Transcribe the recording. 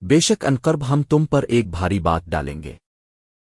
بے شک انقرب ہم تم پر ایک بھاری بات ڈالیں گے۔